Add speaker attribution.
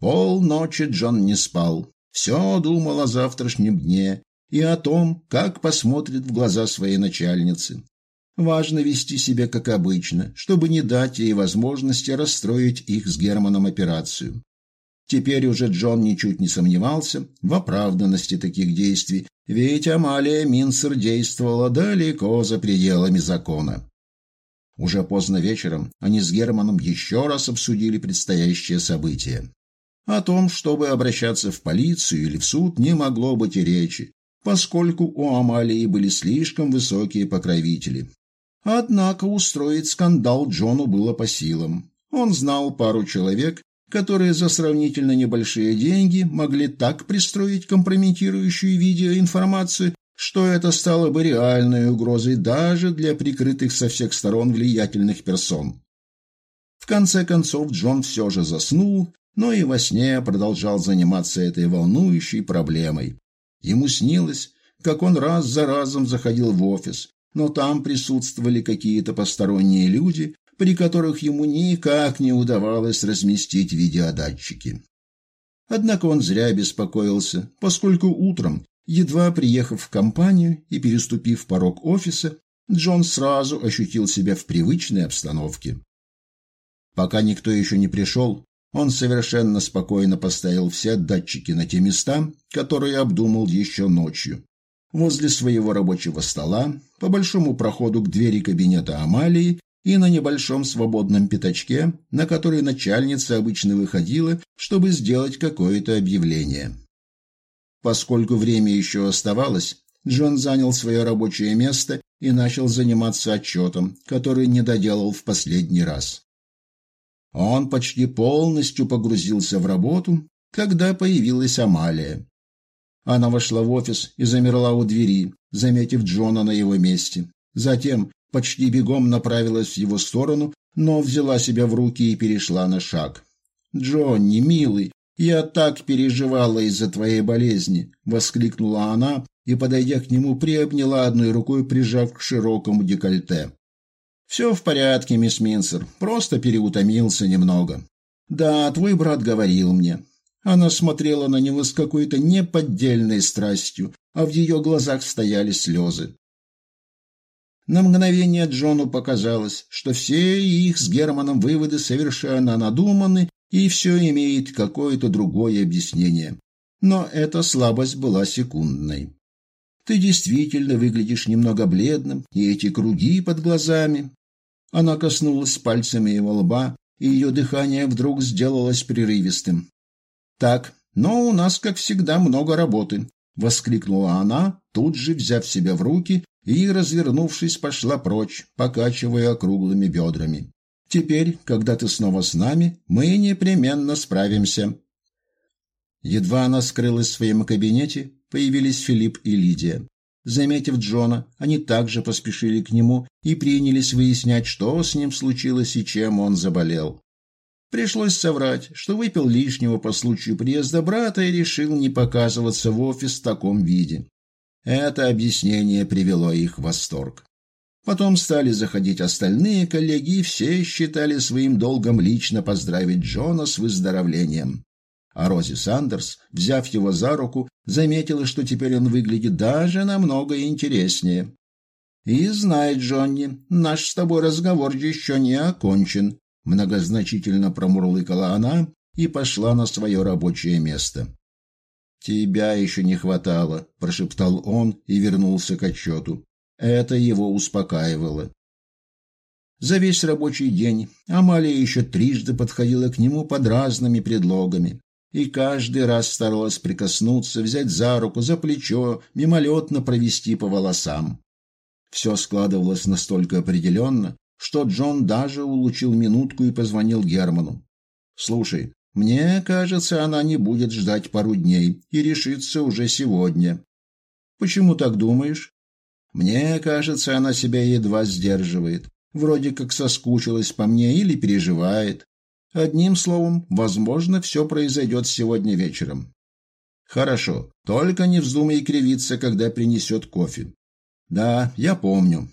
Speaker 1: Полночи Джон не спал. Все думал о завтрашнем дне и о том, как посмотрит в глаза своей начальницы. Важно вести себя как обычно, чтобы не дать ей возможности расстроить их с Германом операцию. Теперь уже Джон ничуть не сомневался в оправданности таких действий, ведь Амалия Минсер действовала далеко за пределами закона. Уже поздно вечером они с Германом еще раз обсудили предстоящее событие. О том, чтобы обращаться в полицию или в суд, не могло быть и речи, поскольку у Амалии были слишком высокие покровители. Однако устроить скандал Джону было по силам. Он знал пару человек, которые за сравнительно небольшие деньги могли так пристроить компрометирующую видеоинформацию, что это стало бы реальной угрозой даже для прикрытых со всех сторон влиятельных персон. В конце концов Джон все же заснул, но и во сне продолжал заниматься этой волнующей проблемой. Ему снилось, как он раз за разом заходил в офис, но там присутствовали какие-то посторонние люди, при которых ему никак не удавалось разместить видеодатчики. Однако он зря беспокоился, поскольку утром Едва приехав в компанию и переступив порог офиса, Джон сразу ощутил себя в привычной обстановке. Пока никто еще не пришел, он совершенно спокойно поставил все датчики на те места, которые обдумал еще ночью. Возле своего рабочего стола, по большому проходу к двери кабинета Амалии и на небольшом свободном пятачке, на который начальница обычно выходила, чтобы сделать какое-то объявление. Поскольку время еще оставалось, Джон занял свое рабочее место и начал заниматься отчетом, который не доделал в последний раз. Он почти полностью погрузился в работу, когда появилась Амалия. Она вошла в офис и замерла у двери, заметив Джона на его месте. Затем почти бегом направилась в его сторону, но взяла себя в руки и перешла на шаг. «Джонни, милый, «Я так переживала из-за твоей болезни!» — воскликнула она и, подойдя к нему, приобняла одной рукой, прижав к широкому декольте. «Все в порядке, мисс Минсер, просто переутомился немного». «Да, твой брат говорил мне». Она смотрела на него с какой-то неподдельной страстью, а в ее глазах стояли слезы. На мгновение Джону показалось, что все их с Германом выводы совершенно надуманы и все имеет какое-то другое объяснение. Но эта слабость была секундной. Ты действительно выглядишь немного бледным, и эти круги под глазами. Она коснулась пальцами его лба, и ее дыхание вдруг сделалось прерывистым. Так, но у нас, как всегда, много работы, воскликнула она, тут же взяв себя в руки и, развернувшись, пошла прочь, покачивая округлыми бедрами. Теперь, когда ты снова с нами, мы непременно справимся. Едва она скрылась в своем кабинете, появились Филипп и Лидия. Заметив Джона, они также поспешили к нему и принялись выяснять, что с ним случилось и чем он заболел. Пришлось соврать, что выпил лишнего по случаю приезда брата и решил не показываться в офис в таком виде. Это объяснение привело их в восторг. Потом стали заходить остальные коллеги, и все считали своим долгом лично поздравить Джона с выздоровлением. А Рози Сандерс, взяв его за руку, заметила, что теперь он выглядит даже намного интереснее. «И знай, Джонни, наш с тобой разговор еще не окончен», многозначительно промурлыкала она и пошла на свое рабочее место. «Тебя еще не хватало», – прошептал он и вернулся к отчету. Это его успокаивало. За весь рабочий день Амалия еще трижды подходила к нему под разными предлогами и каждый раз старалась прикоснуться, взять за руку, за плечо, мимолетно провести по волосам. Все складывалось настолько определенно, что Джон даже улучил минутку и позвонил Герману. «Слушай, мне кажется, она не будет ждать пару дней и решится уже сегодня». «Почему так думаешь?» Мне кажется, она себя едва сдерживает. Вроде как соскучилась по мне или переживает. Одним словом, возможно, все произойдет сегодня вечером. Хорошо, только не вздумай кривиться, когда принесет кофе. Да, я помню.